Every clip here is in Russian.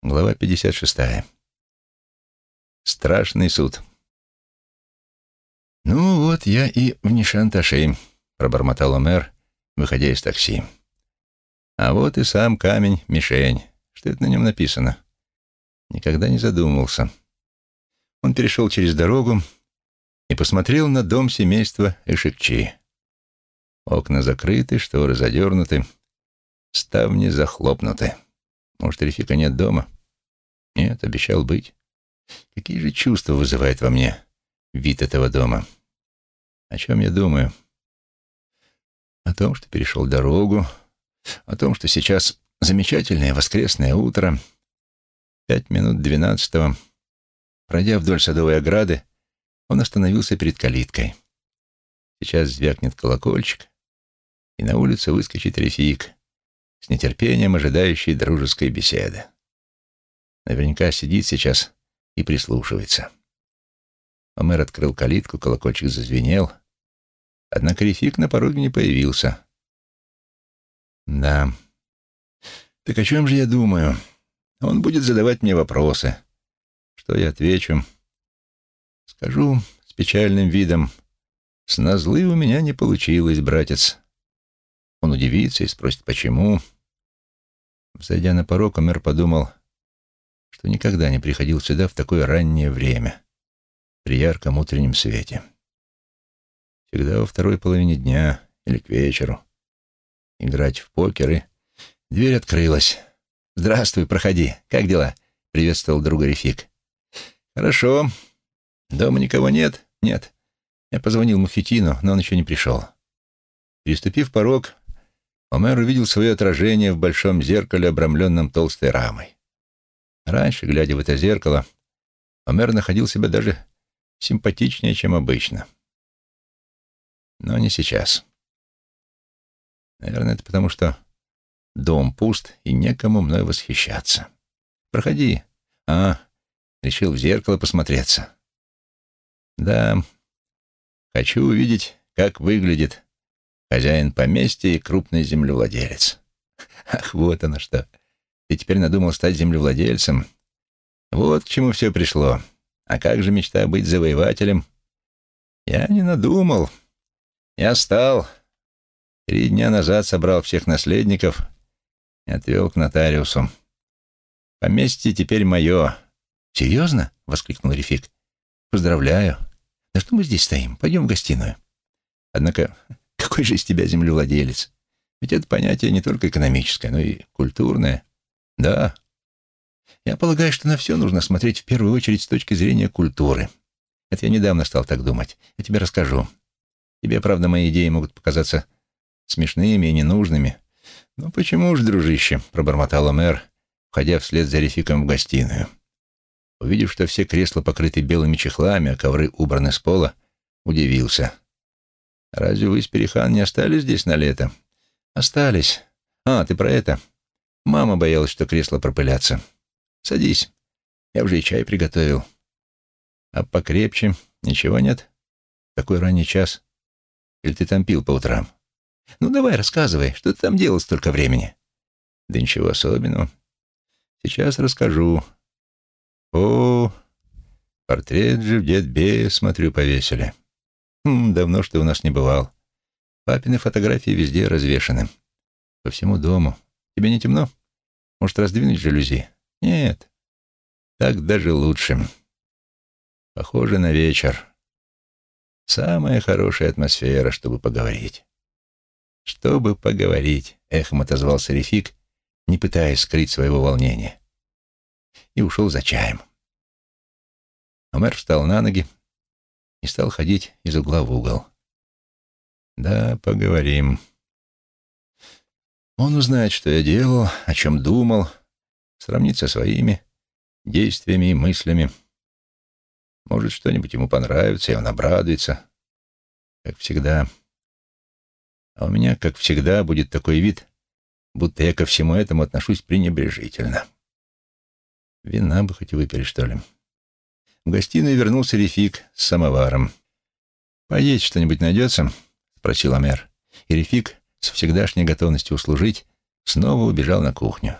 Глава 56. Страшный суд. «Ну вот я и в Нишанташи», — пробормотал Омер, выходя из такси. «А вот и сам камень, мишень. Что это на нем написано?» Никогда не задумывался. Он перешел через дорогу и посмотрел на дом семейства Эшикчи. Окна закрыты, шторы задернуты, ставни захлопнуты. Может, Рефика нет дома? Нет, обещал быть. Какие же чувства вызывает во мне вид этого дома? О чем я думаю? О том, что перешел дорогу, о том, что сейчас замечательное воскресное утро, пять минут двенадцатого. Пройдя вдоль садовой ограды, он остановился перед калиткой. Сейчас звякнет колокольчик, и на улицу выскочит Рефик, с нетерпением ожидающий дружеской беседы. Наверняка сидит сейчас и прислушивается. Омер открыл калитку, колокольчик зазвенел. Однако Рефик на пороге не появился. Да. Так о чем же я думаю? Он будет задавать мне вопросы. Что я отвечу? Скажу с печальным видом. С назлы у меня не получилось, братец. Он удивится и спросит, почему. Взойдя на порог, Омер подумал, что никогда не приходил сюда в такое раннее время, при ярком утреннем свете. Всегда во второй половине дня или к вечеру. Играть в покер, и дверь открылась. «Здравствуй, проходи. Как дела?» — приветствовал друга Рефик. «Хорошо. Дома никого нет?» «Нет». Я позвонил Муфетину, но он еще не пришел. Переступив порог, Омер увидел свое отражение в большом зеркале, обрамленном толстой рамой. Раньше, глядя в это зеркало, Омер находил себя даже симпатичнее, чем обычно. Но не сейчас. Наверное, это потому, что дом пуст и некому мной восхищаться. Проходи. А, решил в зеркало посмотреться. Да, хочу увидеть, как выглядит Хозяин поместья и крупный землевладелец. Ах, вот оно что. Ты теперь надумал стать землевладельцем. Вот к чему все пришло. А как же мечта быть завоевателем? Я не надумал. Я стал. Три дня назад собрал всех наследников и отвел к нотариусу. Поместье теперь мое. Серьезно? — воскликнул Рефик. Поздравляю. Да что мы здесь стоим? Пойдем в гостиную. Однако какой же из тебя землевладелец? Ведь это понятие не только экономическое, но и культурное. Да. Я полагаю, что на все нужно смотреть в первую очередь с точки зрения культуры. Это я недавно стал так думать. Я тебе расскажу. Тебе, правда, мои идеи могут показаться смешными и ненужными. «Ну почему ж, дружище?» — пробормотал мэр, входя вслед за Рефиком в гостиную. Увидев, что все кресла покрыты белыми чехлами, а ковры убраны с пола, удивился — Разве вы с Перехан не остались здесь на лето? Остались. А, ты про это? Мама боялась, что кресло пропылятся. Садись. Я уже и чай приготовил. А покрепче ничего нет? Такой ранний час. Или ты там пил по утрам? Ну, давай, рассказывай, что ты там делал столько времени? Да ничего особенного. Сейчас расскажу. О, портрет же в дед Бея, смотрю, повесили. Хм, давно что у нас не бывал. Папины фотографии везде развешаны. По всему дому. Тебе не темно? Может, раздвинуть жалюзи? Нет. Так даже лучше. Похоже на вечер. Самая хорошая атмосфера, чтобы поговорить. Чтобы поговорить, эхом отозвался Рефик, не пытаясь скрыть своего волнения. И ушел за чаем. Омер встал на ноги, и стал ходить из угла в угол. «Да, поговорим. Он узнает, что я делал, о чем думал, сравнит со своими действиями и мыслями. Может, что-нибудь ему понравится, и он обрадуется, как всегда. А у меня, как всегда, будет такой вид, будто я ко всему этому отношусь пренебрежительно. Вина бы хоть выпили, что ли». В гостиную вернулся Рефик с самоваром. «Поесть что-нибудь найдется?» — спросил Амер. И Рефик, с всегдашней готовностью услужить, снова убежал на кухню.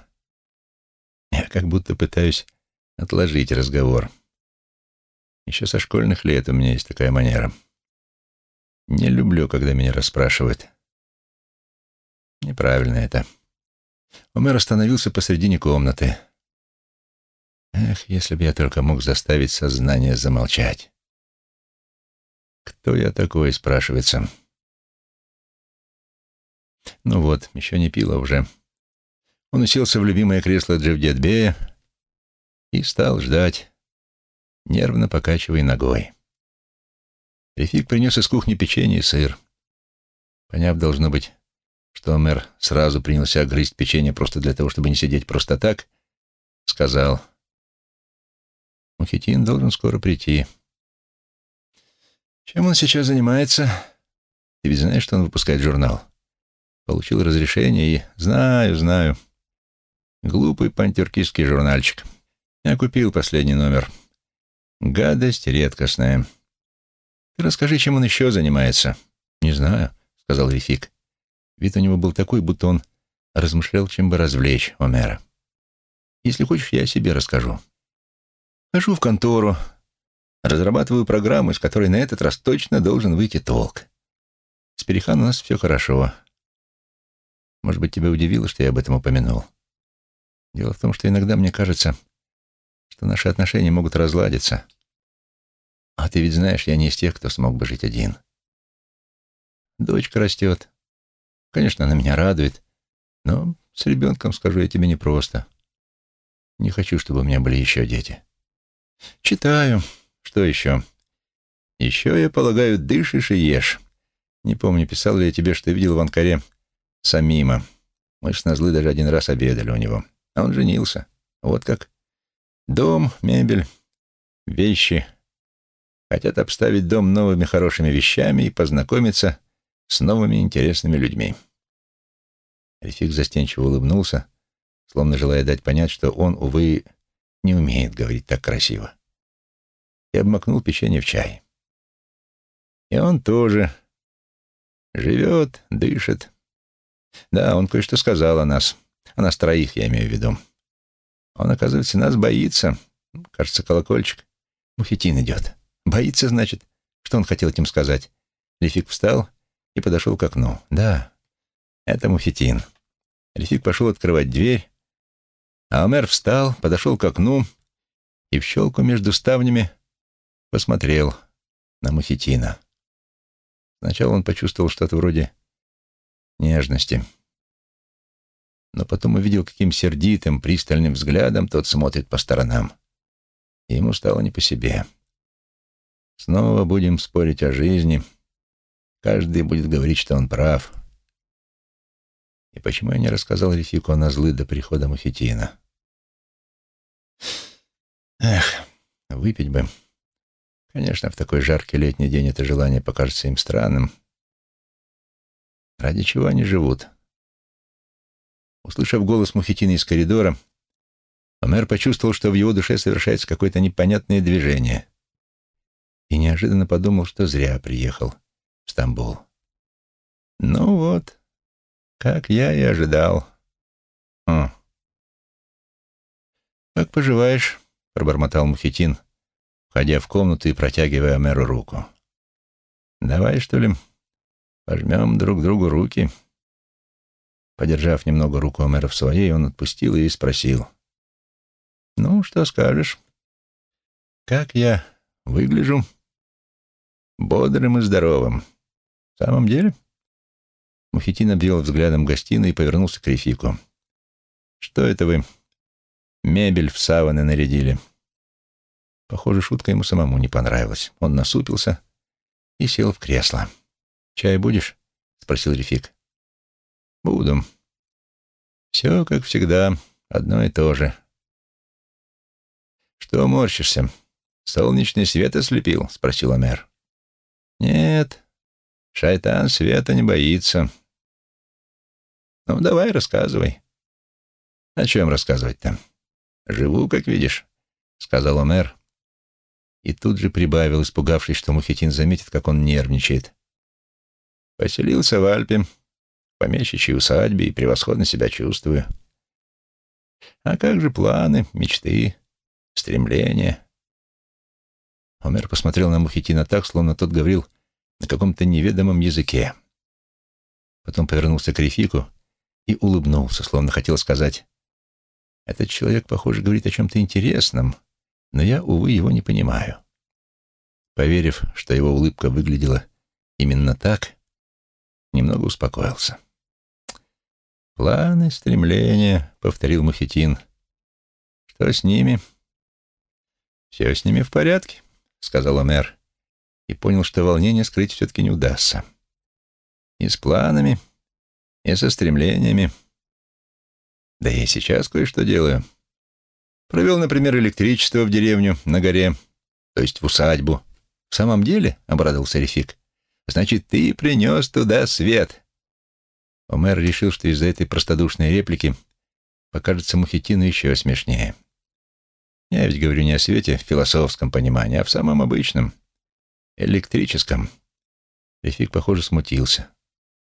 Я как будто пытаюсь отложить разговор. Еще со школьных лет у меня есть такая манера. Не люблю, когда меня расспрашивают. Неправильно это. Омер остановился посредине комнаты. Эх, если бы я только мог заставить сознание замолчать. Кто я такой, спрашивается. Ну вот, еще не пила уже. Он уселся в любимое кресло Джевдетбея и стал ждать, нервно покачивая ногой. Рефик принес из кухни печенье и сыр. Поняв, должно быть, что мэр сразу принялся грызть печенье просто для того, чтобы не сидеть просто так, сказал, «Мухитин должен скоро прийти. Чем он сейчас занимается? Ты ведь знаешь, что он выпускает журнал? Получил разрешение и... Знаю, знаю. Глупый пантюркистский журнальчик. Я купил последний номер. Гадость редкостная. Ты расскажи, чем он еще занимается. Не знаю, сказал Рефик. Вид у него был такой, будто он размышлял, чем бы развлечь Омера. Если хочешь, я себе расскажу. Хожу в контору, разрабатываю программу, из которой на этот раз точно должен выйти толк. С Перехан у нас все хорошо. Может быть, тебя удивило, что я об этом упомянул? Дело в том, что иногда мне кажется, что наши отношения могут разладиться. А ты ведь знаешь, я не из тех, кто смог бы жить один. Дочка растет. Конечно, она меня радует, но с ребенком, скажу я тебе, непросто. Не хочу, чтобы у меня были еще дети. Читаю. Что еще? Еще, я полагаю, дышишь и ешь. Не помню, писал ли я тебе, что видел в Анкаре Самима. Мы ж на злы даже один раз обедали у него. А он женился. Вот как. Дом, мебель, вещи. Хотят обставить дом новыми хорошими вещами и познакомиться с новыми интересными людьми. Рефик застенчиво улыбнулся, словно желая дать понять, что он, увы, не умеет говорить так красиво. И обмакнул печенье в чай. И он тоже живет, дышит. Да, он кое-что сказал о нас. О нас троих, я имею в виду. Он, оказывается, нас боится. Кажется, колокольчик. Мухитин идет. Боится, значит. Что он хотел этим сказать? Лефик встал и подошел к окну. Да, это Мухитин. Лефик пошел открывать дверь, а Омер встал, подошел к окну и в щелку между ставнями посмотрел на Мухитина. Сначала он почувствовал что-то вроде нежности но потом увидел, каким сердитым, пристальным взглядом тот смотрит по сторонам. И ему стало не по себе. Снова будем спорить о жизни. Каждый будет говорить, что он прав. И почему я не рассказал Рефику о назлы до прихода Мухитина? Эх, выпить бы. Конечно, в такой жаркий летний день это желание покажется им странным. Ради чего они живут? Услышав голос Мухитина из коридора, Омер почувствовал, что в его душе совершается какое-то непонятное движение. И неожиданно подумал, что зря приехал в Стамбул. Ну вот, как я и ожидал. О. «Как поживаешь?» — пробормотал Мухитин, входя в комнату и протягивая Омеру руку. «Давай, что ли, пожмем друг другу руки?» Подержав немного руку Омера в своей, он отпустил ее и спросил. «Ну, что скажешь? Как я выгляжу?» «Бодрым и здоровым. В самом деле?» Мухитин обвел взглядом гостиную и повернулся к Рефику. «Что это вы? Мебель в саваны нарядили?» Похоже, шутка ему самому не понравилась. Он насупился и сел в кресло. «Чай будешь?» — спросил Рефик. Буду. Все, как всегда, одно и то же. Что морщишься? Солнечный свет ослепил? Спросил мэр. Нет, шайтан света не боится. Ну, давай, рассказывай. О чем рассказывать-то? Живу, как видишь, сказал мэр. И тут же прибавил, испугавшись, что Мухитин заметит, как он нервничает. Поселился в Альпе, помещичьей усадьбе и превосходно себя чувствую. А как же планы, мечты, стремления? Омер посмотрел на Мухитина так, словно тот говорил на каком-то неведомом языке. Потом повернулся к Рефику и улыбнулся, словно хотел сказать, «Этот человек, похоже, говорит о чем-то интересном, но я, увы, его не понимаю». Поверив, что его улыбка выглядела именно так, немного успокоился. «Планы, стремления», — повторил Мухитин. «Что с ними?» «Все с ними в порядке», — сказал Омер, и понял, что волнение скрыть все-таки не удастся. «И с планами, и со стремлениями. Да я и сейчас кое-что делаю. Провел, например, электричество в деревню на горе, то есть в усадьбу. В самом деле, — обрадовался Рефик, — значит, ты принес туда свет. Омер решил, что из-за этой простодушной реплики покажется Мухитину еще смешнее. Я ведь говорю не о свете в философском понимании, а в самом обычном, электрическом. Рефик, похоже, смутился.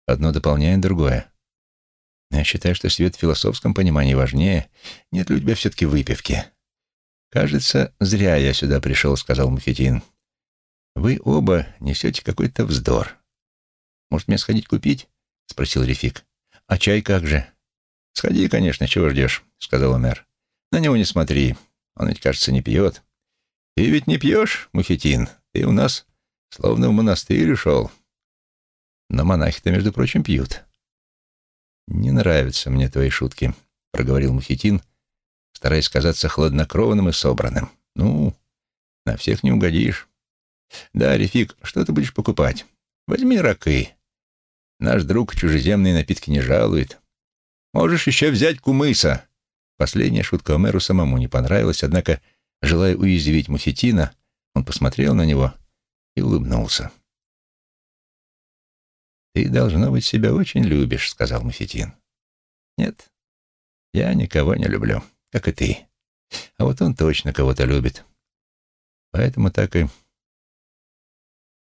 Одно дополняет другое. Я считаю, что свет в философском понимании важнее. Нет ли у тебя все-таки выпивки? Кажется, зря я сюда пришел, сказал Мухитин. Вы оба несете какой-то вздор. Может, мне сходить купить? Спросил Рефик. А чай как же? Сходи, конечно, чего ждешь, сказал мэр. На него не смотри. Он ведь, кажется, не пьет. Ты ведь не пьешь, Мухитин. Ты у нас словно в монастырь ушел. Но монахи-то, между прочим, пьют. «Не нравятся мне твои шутки», — проговорил Мухитин, стараясь казаться хладнокровным и собранным. «Ну, на всех не угодишь. Да, Рефик, что ты будешь покупать? Возьми ракы. Наш друг чужеземные напитки не жалует. Можешь еще взять кумыса». Последняя шутка Омеру самому не понравилась, однако, желая уязвить Мухитина, он посмотрел на него и улыбнулся. «Ты, должно быть, себя очень любишь», — сказал Мухитин. «Нет, я никого не люблю, как и ты. А вот он точно кого-то любит. Поэтому так и...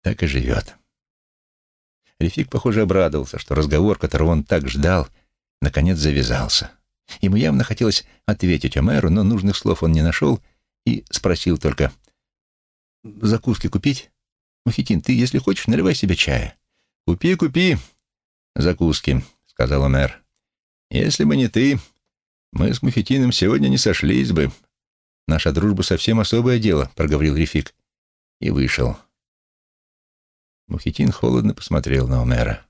так и живет». Рефик, похоже, обрадовался, что разговор, которого он так ждал, наконец завязался. Ему явно хотелось ответить Омеру, но нужных слов он не нашел и спросил только, «Закуски купить? Мухитин, ты, если хочешь, наливай себе чая». «Купи, купи закуски», — сказал мэр. «Если бы не ты, мы с Мухитином сегодня не сошлись бы. Наша дружба совсем особое дело», — проговорил Рефик. И вышел. Мухитин холодно посмотрел на Омера.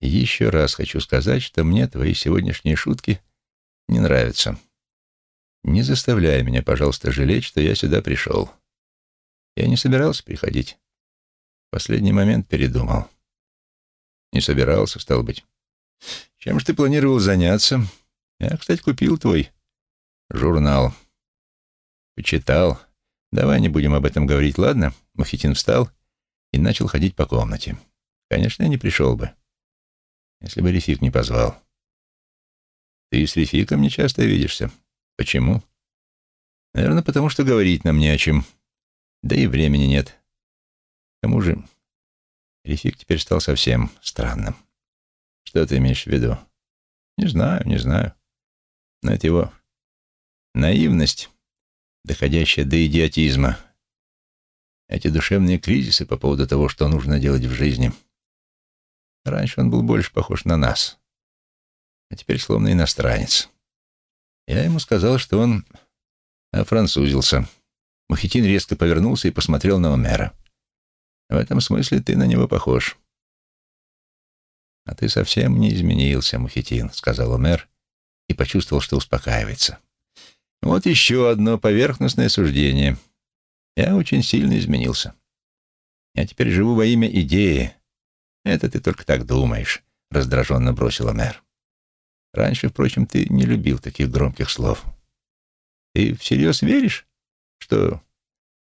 «Еще раз хочу сказать, что мне твои сегодняшние шутки не нравятся. Не заставляй меня, пожалуйста, жалеть, что я сюда пришел. Я не собирался приходить последний момент передумал. Не собирался, стал быть. Чем же ты планировал заняться? Я, кстати, купил твой журнал. Почитал. Давай не будем об этом говорить, ладно? Мухитин встал и начал ходить по комнате. Конечно, я не пришел бы, если бы Рефик не позвал. Ты с Рефиком не часто видишься. Почему? Наверное, потому что говорить нам не о чем. Да и времени нет. К тому же Рефик теперь стал совсем странным. Что ты имеешь в виду? Не знаю, не знаю. Но это его наивность, доходящая до идиотизма. Эти душевные кризисы по поводу того, что нужно делать в жизни. Раньше он был больше похож на нас, а теперь словно иностранец. Я ему сказал, что он офранцузился. Мухитин резко повернулся и посмотрел на Омера. В этом смысле ты на него похож. А ты совсем не изменился, Мухитин, сказал Омер и почувствовал, что успокаивается. Вот еще одно поверхностное суждение. Я очень сильно изменился. Я теперь живу во имя идеи. Это ты только так думаешь, раздраженно бросил Омер. Раньше, впрочем, ты не любил таких громких слов. Ты всерьез веришь, что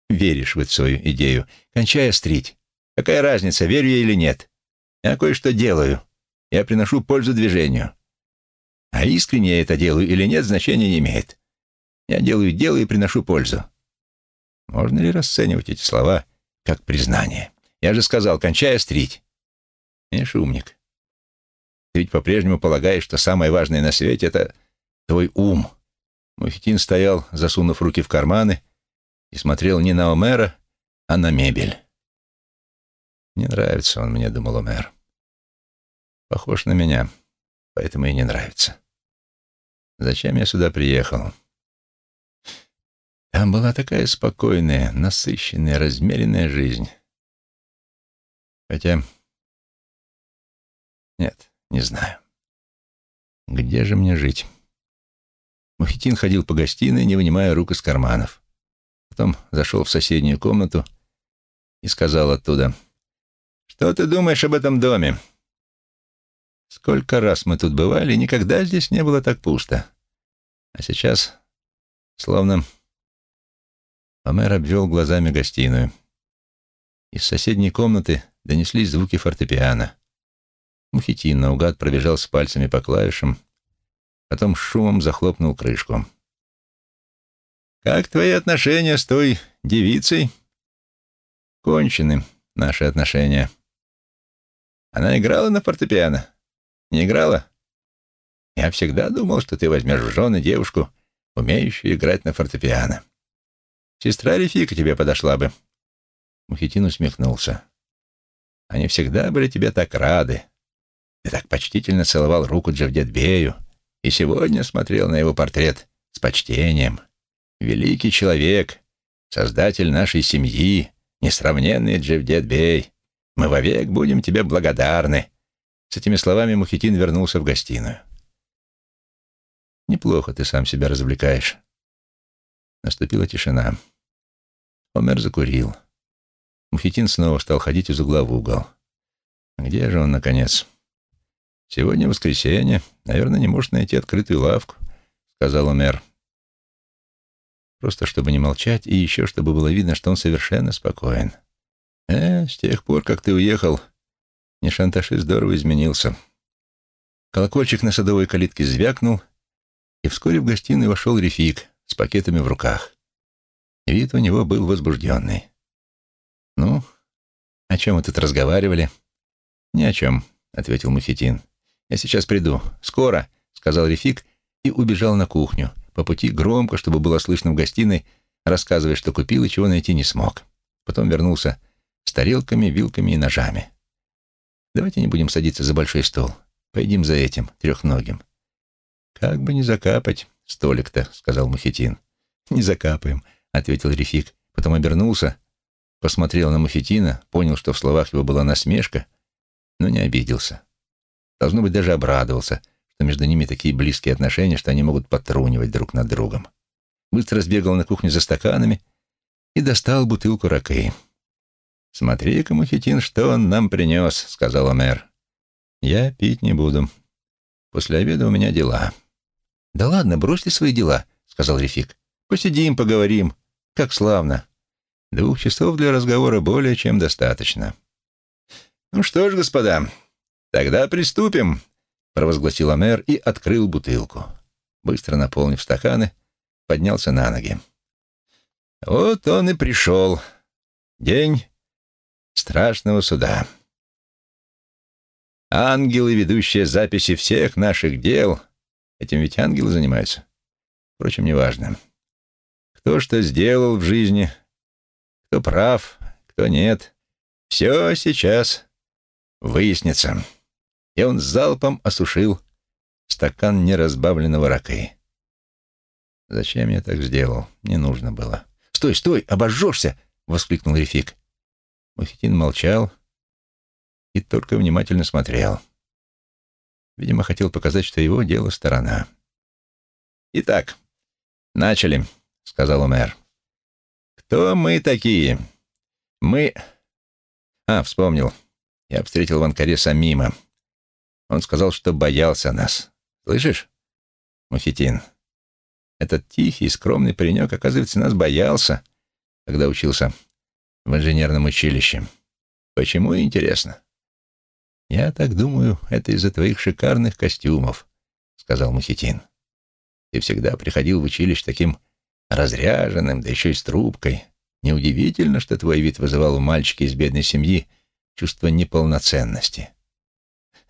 веришь в эту свою идею. Кончай острить. Какая разница, верю я или нет? Я кое-что делаю. Я приношу пользу движению. А искренне я это делаю или нет, значения не имеет. Я делаю дело и приношу пользу. Можно ли расценивать эти слова как признание? Я же сказал, кончай острить. Не шумник. Ты ведь по-прежнему полагаешь, что самое важное на свете — это твой ум». Мухитин стоял, засунув руки в карманы, и смотрел не на Омера, а на мебель. «Не нравится он мне», — думал Омер. «Похож на меня, поэтому и не нравится. Зачем я сюда приехал?» Там была такая спокойная, насыщенная, размеренная жизнь. Хотя... Нет, не знаю. Где же мне жить? Мухитин ходил по гостиной, не вынимая рук из карманов. Потом зашел в соседнюю комнату и сказал оттуда, «Что ты думаешь об этом доме? Сколько раз мы тут бывали, никогда здесь не было так пусто. А сейчас словно...» Омер обвел глазами гостиную. Из соседней комнаты донеслись звуки фортепиано. Мухитин наугад пробежался пальцами по клавишам, потом шумом захлопнул крышку. «Как твои отношения с той девицей?» «Кончены наши отношения». «Она играла на фортепиано?» «Не играла?» «Я всегда думал, что ты возьмешь в жены девушку, умеющую играть на фортепиано. Сестра Рефика тебе подошла бы». Мухитин усмехнулся. «Они всегда были тебе так рады. Ты так почтительно целовал руку Джавдетбею и сегодня смотрел на его портрет с почтением. Великий человек, создатель нашей семьи, несравненный Джавдетбей. Мы вовек будем тебе благодарны». С этими словами Мухитин вернулся в гостиную. «Неплохо ты сам себя развлекаешь». Наступила тишина. Омер закурил. Мухитин снова стал ходить из угла в угол. Где же он, наконец? Сегодня воскресенье. Наверное, не может найти открытую лавку, сказал Омер. Просто чтобы не молчать, и еще чтобы было видно, что он совершенно спокоен. Э, с тех пор, как ты уехал, не шанташи здорово изменился. Колокольчик на садовой калитке звякнул, и вскоре в гостиную вошел Рефик с пакетами в руках. Вид у него был возбужденный. «Ну, о чем мы тут разговаривали?» «Ни о чем», — ответил Мухитин. «Я сейчас приду. Скоро», — сказал Рефик и убежал на кухню, по пути громко, чтобы было слышно в гостиной, рассказывая, что купил и чего найти не смог. Потом вернулся с тарелками, вилками и ножами. «Давайте не будем садиться за большой стол. Пойдем за этим, трехногим». «Как бы не закапать столик-то», — сказал Мухитин. «Не закапаем», — ответил Рефик. Потом обернулся, посмотрел на Мухитина, понял, что в словах его была насмешка, но не обиделся. Должно быть, даже обрадовался, что между ними такие близкие отношения, что они могут потрунивать друг над другом. Быстро сбегал на кухню за стаканами и достал бутылку ракы. «Смотри-ка, Мухитин, что он нам принес», — сказал мэр. «Я пить не буду. После обеда у меня дела». «Да ладно, бросьте свои дела», — сказал Рефик. «Посидим, поговорим. Как славно. Двух часов для разговора более чем достаточно. Ну что ж, господа, тогда приступим, провозгласил мэр и открыл бутылку. Быстро наполнив стаканы, поднялся на ноги. Вот он и пришел. День страшного суда. Ангелы, ведущие записи всех наших дел, этим ведь ангелы занимаются. Впрочем, неважно. Кто что сделал в жизни, кто прав, кто нет, все сейчас выяснится. И он залпом осушил стакан неразбавленного ракы. Зачем я так сделал? Не нужно было. «Стой, стой, обожжешься!» — воскликнул Рефик. Мухитин молчал и только внимательно смотрел. Видимо, хотел показать, что его дело сторона. «Итак, начали», — сказал мэр. «Кто мы такие? Мы...» «А, вспомнил. Я встретил в Анкаре Самима. Он сказал, что боялся нас. Слышишь, Мухитин? Этот тихий, скромный паренек, оказывается, нас боялся, когда учился в инженерном училище. Почему, интересно?» «Я так думаю, это из-за твоих шикарных костюмов», — сказал Мухитин. «Ты всегда приходил в училище таким разряженным, да еще и с трубкой. Неудивительно, что твой вид вызывал у мальчика из бедной семьи чувство неполноценности.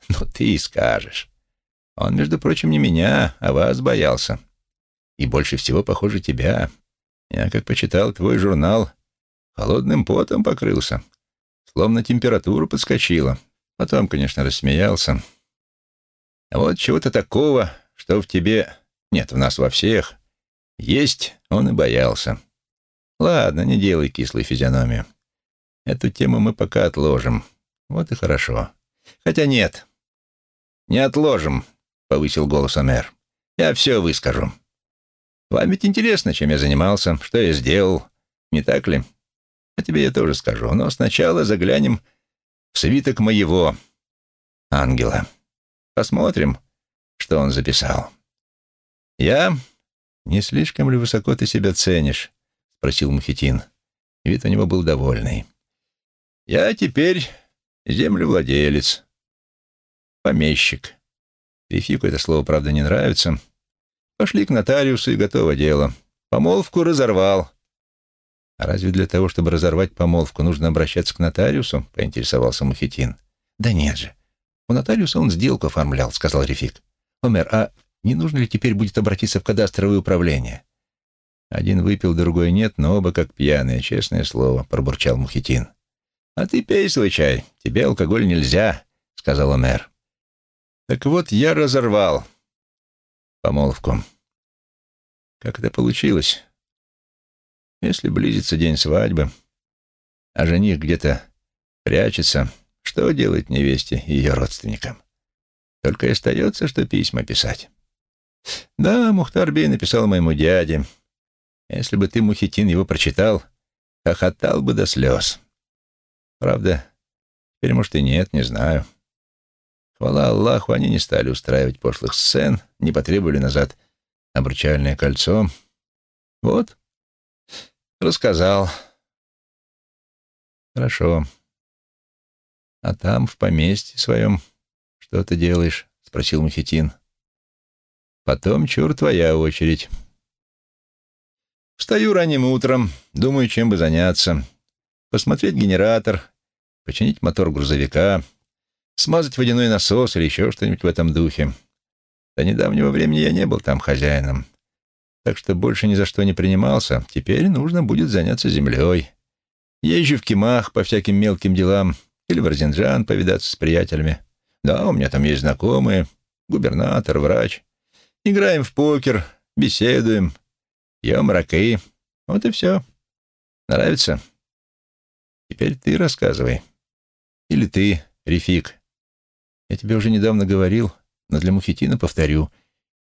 Ну, ты и скажешь. Он, между прочим, не меня, а вас боялся. И больше всего, похоже, тебя. Я, как почитал твой журнал, холодным потом покрылся. Словно температура подскочила. Потом, конечно, рассмеялся. А вот чего-то такого, что в тебе... Нет, в нас во всех. Есть, он и боялся. Ладно, не делай кислую физиономию. Эту тему мы пока отложим. Вот и хорошо. Хотя нет, не отложим, — повысил голос Омер. Я все выскажу. Вам ведь интересно, чем я занимался, что я сделал, не так ли? А тебе я тоже скажу, но сначала заглянем в свиток моего ангела. Посмотрим, что он записал. Я... Не слишком ли высоко ты себя ценишь? — спросил Мухитин. Вид у него был довольный. Я теперь землевладелец, помещик. Рефику это слово, правда, не нравится. Пошли к нотариусу, и готово дело. Помолвку разорвал. А разве для того, чтобы разорвать помолвку, нужно обращаться к нотариусу? Поинтересовался Мухитин. Да нет же. У нотариуса он сделку оформлял, сказал Рефик. Омер, а не нужно ли теперь будет обратиться в кадастровое управление? Один выпил, другой нет, но оба как пьяные, честное слово, пробурчал Мухитин. А ты пей свой чай, тебе алкоголь нельзя, сказал Омер. Так вот, я разорвал помолвку. Как это получилось? Если близится день свадьбы, а жених где-то прячется, что делать невесте и ее родственникам? Только и остается, что письма писать. Да, Мухтар Бей написал моему дяде. Если бы ты, Мухитин, его прочитал, хохотал бы до слез. Правда, теперь, может, и нет, не знаю. Хвала Аллаху, они не стали устраивать пошлых сцен, не потребовали назад обручальное кольцо. Вот, рассказал. Хорошо. А там, в поместье своем, что ты делаешь? — спросил Мухитин. Потом, чур, твоя очередь. Встаю ранним утром, думаю, чем бы заняться. Посмотреть генератор, починить мотор грузовика — смазать водяной насос или еще что-нибудь в этом духе. До недавнего времени я не был там хозяином, так что больше ни за что не принимался. Теперь нужно будет заняться землей. Езжу в Кимах по всяким мелким делам или в Арзенджан повидаться с приятелями. Да, у меня там есть знакомые, губернатор, врач. Играем в покер, беседуем, ем ракы. Вот и все. Нравится? Теперь ты рассказывай. Или ты, Рефик. Я тебе уже недавно говорил, но для Мухитина повторю.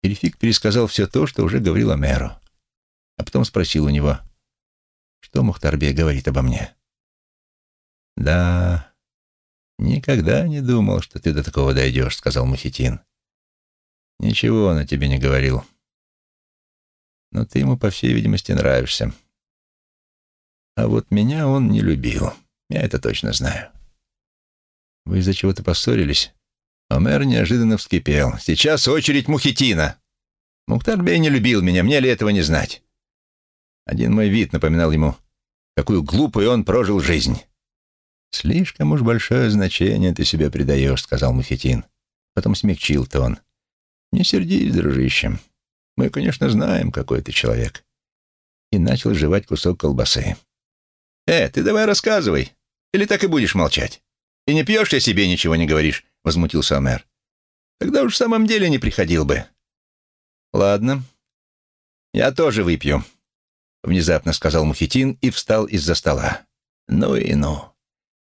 Перефик пересказал все то, что уже говорил Амеру. А потом спросил у него, что Мухтарбе говорит обо мне. «Да, никогда не думал, что ты до такого дойдешь», — сказал Мухитин. «Ничего он о тебе не говорил. Но ты ему, по всей видимости, нравишься. А вот меня он не любил. Я это точно знаю». «Вы из-за чего-то поссорились?» Омер неожиданно вскипел. «Сейчас очередь Мухитина!» Мухтарбей не любил меня, мне ли этого не знать? Один мой вид напоминал ему, какую глупую он прожил жизнь. «Слишком уж большое значение ты себе придаешь», — сказал Мухитин. Потом смягчил тон. «Не сердись, дружище. Мы, конечно, знаем, какой ты человек». И начал жевать кусок колбасы. «Э, ты давай рассказывай. Или так и будешь молчать? И не пьешь, я себе ничего не говоришь. — возмутился Омер. «Тогда уж в самом деле не приходил бы». «Ладно, я тоже выпью», — внезапно сказал Мухитин и встал из-за стола. «Ну и ну».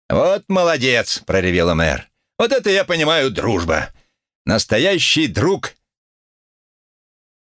«Вот молодец!» — проревел Омер. «Вот это я понимаю дружба. Настоящий друг